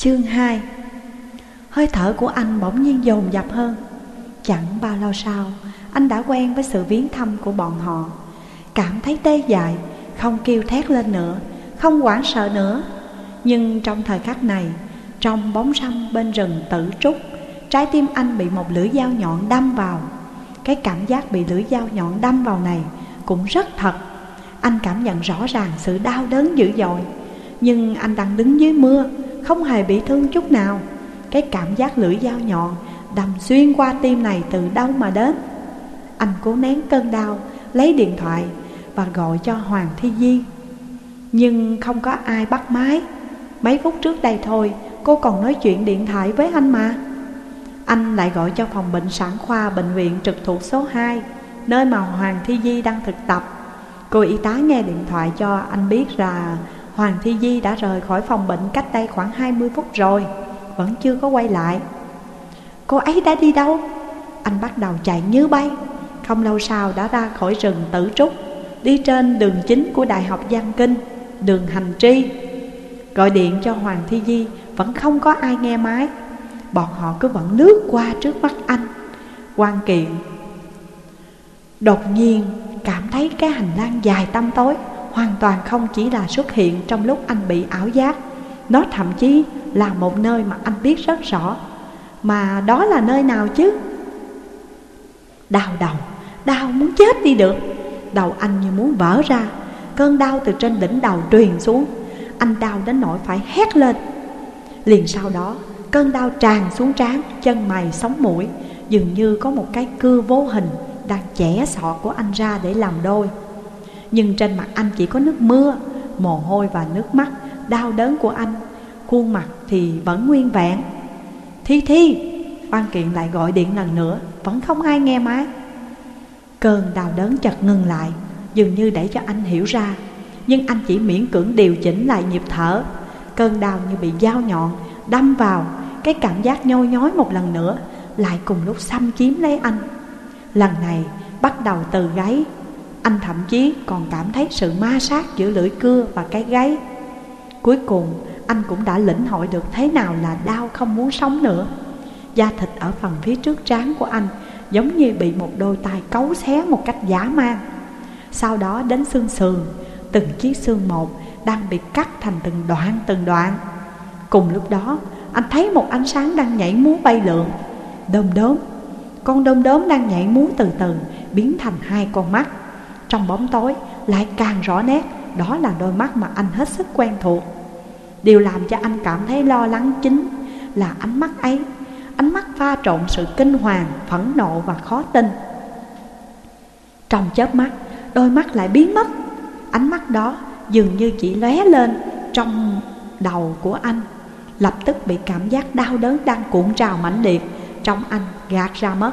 Chương 2 Hơi thở của anh bỗng nhiên dồn dập hơn. Chẳng bao lâu sau, Anh đã quen với sự viếng thăm của bọn họ. Cảm thấy tê dại, Không kêu thét lên nữa, Không hoảng sợ nữa. Nhưng trong thời khắc này, Trong bóng râm bên rừng tử trúc, Trái tim anh bị một lưỡi dao nhọn đâm vào. Cái cảm giác bị lưỡi dao nhọn đâm vào này Cũng rất thật. Anh cảm nhận rõ ràng sự đau đớn dữ dội. Nhưng anh đang đứng dưới mưa không hề bị thương chút nào. Cái cảm giác lưỡi dao nhọn Đâm xuyên qua tim này từ đâu mà đến? Anh cố nén cơn đau, Lấy điện thoại Và gọi cho Hoàng Thi Di Nhưng không có ai bắt máy. Mấy phút trước đây thôi, Cô còn nói chuyện điện thoại với anh mà. Anh lại gọi cho phòng bệnh sản khoa Bệnh viện trực thuộc số 2 Nơi mà Hoàng Thi Di đang thực tập. Cô y tá nghe điện thoại cho anh biết là Hoàng Thi Di đã rời khỏi phòng bệnh cách đây khoảng 20 phút rồi, Vẫn chưa có quay lại. Cô ấy đã đi đâu? Anh bắt đầu chạy như bay. Không lâu sau đã ra khỏi rừng tử trúc, Đi trên đường chính của Đại học Giang Kinh, Đường hành tri. Gọi điện cho Hoàng Thi Di, Vẫn không có ai nghe máy. Bọn họ cứ vẫn lướt qua trước mắt anh. Quan kiện, Đột nhiên cảm thấy cái hành lang dài tăm tối. Hoàn toàn không chỉ là xuất hiện trong lúc anh bị ảo giác. Nó thậm chí là một nơi mà anh biết rất rõ. Mà đó là nơi nào chứ? Đau đầu, đau muốn chết đi được. Đầu anh như muốn vỡ ra. Cơn đau từ trên đỉnh đầu truyền xuống. Anh đau đến nỗi phải hét lên. Liền sau đó Cơn đau tràn xuống trán, chân mày, sống mũi. Dường như có một cái cưa vô hình Đang chẻ sọ của anh ra để làm đôi. Nhưng trên mặt anh chỉ có nước mưa, Mồ hôi và nước mắt, Đau đớn của anh. Khuôn mặt thì vẫn nguyên vẹn. Thi Thi! Văn Kiện lại gọi điện lần nữa, Vẫn không ai nghe máy. Cơn đau đớn chợt ngừng lại, Dường như để cho anh hiểu ra. Nhưng anh chỉ miễn cưỡng điều chỉnh lại nhịp thở. Cơn đau như bị dao nhọn, Đâm vào, Cái cảm giác nhoi nhói một lần nữa, Lại cùng lúc xâm chiếm lấy anh. Lần này, bắt đầu từ gáy. Anh thậm chí còn cảm thấy sự ma sát giữa lưỡi cưa và cái gáy. Cuối cùng, anh cũng đã lĩnh hội được thế nào là đau không muốn sống nữa. Da thịt ở phần phía trước trán của anh Giống như bị một đôi tay cấu xé một cách giả man. Sau đó đến xương sườn, Từng chiếc xương một đang bị cắt thành từng đoạn từng đoạn. Cùng lúc đó, anh thấy một ánh sáng đang nhảy múa bay lượn. Đom đốm Con đom đốm đang nhảy múa từ từ Biến thành hai con mắt. Trong bóng tối lại càng rõ nét. Đó là đôi mắt mà anh hết sức quen thuộc. Điều làm cho anh cảm thấy lo lắng chính Là ánh mắt ấy. Ánh mắt pha trộn sự kinh hoàng, phẫn nộ và khó tin. Trong chớp mắt, đôi mắt lại biến mất. Ánh mắt đó dường như chỉ lóe lên trong đầu của anh. Lập tức bị cảm giác đau đớn đang cuộn trào mãnh liệt Trong anh gạt ra mất.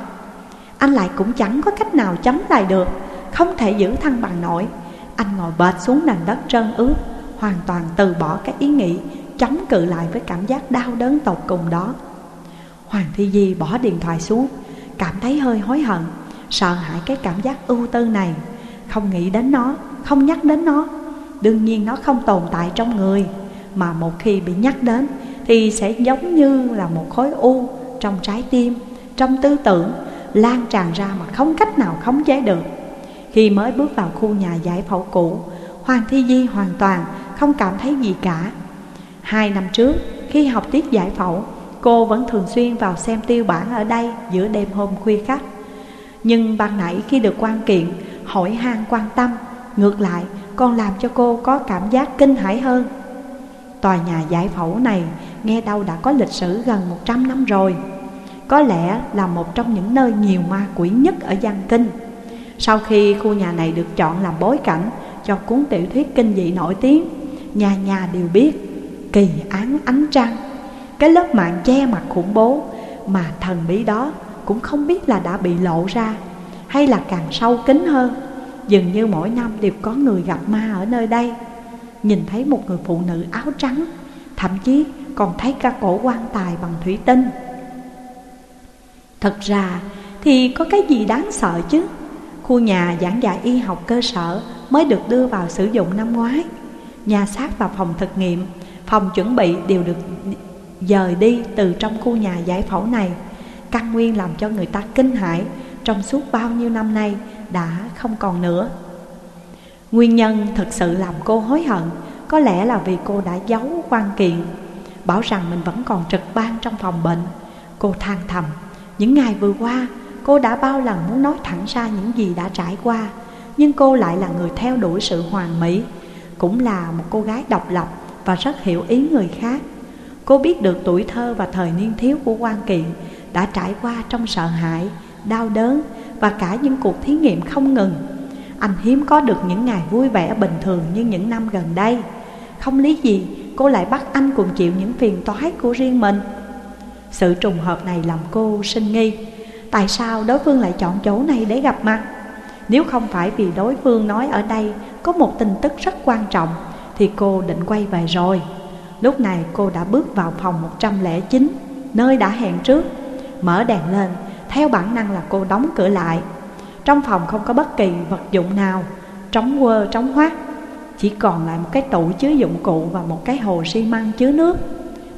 Anh lại cũng chẳng có cách nào chống lại được. Không thể giữ thăng bằng nổi. Anh ngồi bệt xuống nền đất trơn ướt, Hoàn toàn từ bỏ cái ý nghĩ, Chống cự lại với cảm giác đau đớn tột cùng đó. Hoàng Thi Di bỏ điện thoại xuống, Cảm thấy hơi hối hận, Sợ hãi cái cảm giác ưu tư này. Không nghĩ đến nó, Không nhắc đến nó. Đương nhiên nó không tồn tại trong người, Mà một khi bị nhắc đến Thì sẽ giống như là một khối u Trong trái tim, Trong tư tưởng, Lan tràn ra mà không cách nào khống chế được. Khi mới bước vào khu nhà giải phẫu cũ. Hoàng Thi Di hoàn toàn không cảm thấy gì cả. Hai năm trước, khi học tiết giải phẫu, Cô vẫn thường xuyên vào xem tiêu bản ở đây giữa đêm hôm khuya khắc Nhưng ban nãy khi được quan kiện, hỏi han quan tâm, Ngược lại, còn làm cho cô có cảm giác kinh hãi hơn. Tòa nhà giải phẫu này nghe đâu đã có lịch sử gần 100 năm rồi. Có lẽ là một trong những nơi nhiều ma quỷ nhất ở Giang Kinh. Sau khi khu nhà này được chọn làm bối cảnh cho cuốn tiểu thuyết kinh dị nổi tiếng, Nhà nhà đều biết Kỳ án ánh trăng. Cái lớp mạng che mặt khủng bố Mà thần bí đó cũng không biết là đã bị lộ ra Hay là càng sâu kín hơn. Dường như mỗi năm đều có người gặp ma ở nơi đây. Nhìn thấy một người phụ nữ áo trắng, Thậm chí còn thấy cả cổ quan tài bằng thủy tinh. Thật ra thì có cái gì đáng sợ chứ? Khu nhà giảng dạy y học cơ sở mới được đưa vào sử dụng năm ngoái. Nhà xác và phòng thực nghiệm, phòng chuẩn bị đều được dời đi từ trong khu nhà giải phẫu này. Căn nguyên làm cho người ta kinh hãi Trong suốt bao nhiêu năm nay đã không còn nữa. Nguyên nhân thực sự làm cô hối hận Có lẽ là vì cô đã giấu quan kiện Bảo rằng mình vẫn còn trực ban trong phòng bệnh. Cô than thầm Những ngày vừa qua Cô đã bao lần muốn nói thẳng ra những gì đã trải qua Nhưng cô lại là người theo đuổi sự hoàn mỹ Cũng là một cô gái độc lập Và rất hiểu ý người khác. Cô biết được tuổi thơ và thời niên thiếu của quan kiện Đã trải qua trong sợ hãi, đau đớn Và cả những cuộc thí nghiệm không ngừng. Anh hiếm có được những ngày vui vẻ bình thường như những năm gần đây. Không lý gì cô lại bắt anh cùng chịu những phiền toái của riêng mình. Sự trùng hợp này làm cô sinh nghi. Tại sao đối phương lại chọn chỗ này để gặp mặt? Nếu không phải vì đối phương nói ở đây có một tin tức rất quan trọng, Thì cô định quay về rồi. Lúc này cô đã bước vào phòng 109 Nơi đã hẹn trước. Mở đèn lên, Theo bản năng là cô đóng cửa lại. Trong phòng không có bất kỳ vật dụng nào, Trống quơ, trống hoác. Chỉ còn lại một cái tủ chứa dụng cụ Và một cái hồ xi măng chứa nước.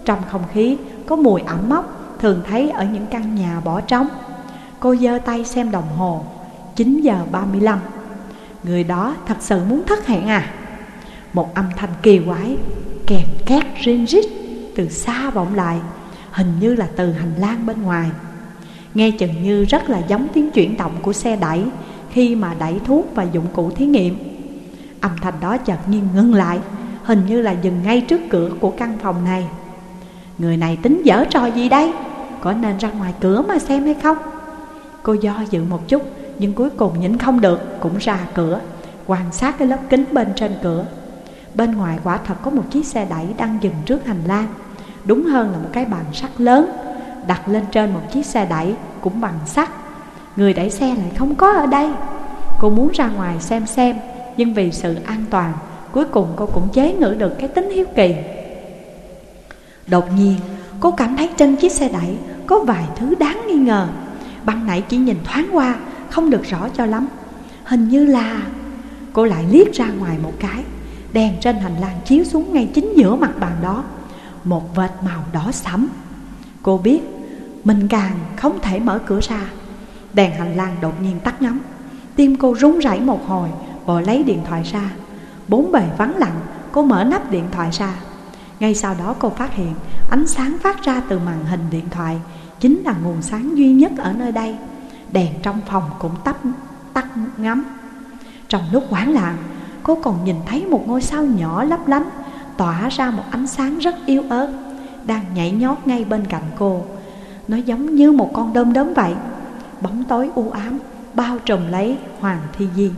Trong không khí có mùi ẩm mốc, Thường thấy ở những căn nhà bỏ trống. Cô giơ tay xem đồng hồ. 9 giờ 35 Người đó thật sự muốn thất hẹn à? Một âm thanh kỳ quái Kèn két rin rít Từ xa vọng lại, Hình như là từ hành lang bên ngoài. Nghe chừng như rất là giống tiếng chuyển động của xe đẩy Khi mà đẩy thuốc và dụng cụ thí nghiệm. Âm thanh đó chợt nhiên ngưng lại, Hình như là dừng ngay trước cửa của căn phòng này. Người này tính dở trò gì đây? Có nên ra ngoài cửa mà xem hay không? Cô do dự một chút, Nhưng cuối cùng nhịn không được, Cũng ra cửa, Quan sát cái lớp kính bên trên cửa. Bên ngoài quả thật có một chiếc xe đẩy đang dừng trước hành lang. Đúng hơn là một cái bàn sắt lớn, Đặt lên trên một chiếc xe đẩy cũng bằng sắt. Người đẩy xe lại không có ở đây. Cô muốn ra ngoài xem xem, Nhưng vì sự an toàn, Cuối cùng cô cũng chế ngự được cái tính hiếu kỳ. Đột nhiên, cô cảm thấy trên chiếc xe đẩy Có vài thứ đáng nghi ngờ. Ban nãy chỉ nhìn thoáng qua, Không được rõ cho lắm. Hình như là Cô lại liếc ra ngoài một cái, Đèn trên hành lang chiếu xuống ngay chính giữa mặt bàn đó. Một vệt màu đỏ sẫm. Cô biết, Mình càng không thể mở cửa ra. Đèn hành lang đột nhiên tắt ngấm. Tim cô run rẩy một hồi, Vội lấy điện thoại ra. Bốn bề vắng lặng, Cô mở nắp điện thoại ra. Ngay sau đó cô phát hiện, Ánh sáng phát ra từ màn hình điện thoại Chính là nguồn sáng duy nhất ở nơi đây. Đèn trong phòng cũng tắt, tắt ngắm Trong lúc hoảng loạn Cô còn nhìn thấy một ngôi sao nhỏ lấp lánh Tỏa ra một ánh sáng rất yếu ớt Đang nhảy nhót ngay bên cạnh cô. Nó giống như một con đom đóm vậy Bóng tối u ám Bao trùm lấy Hoàng Thi Di.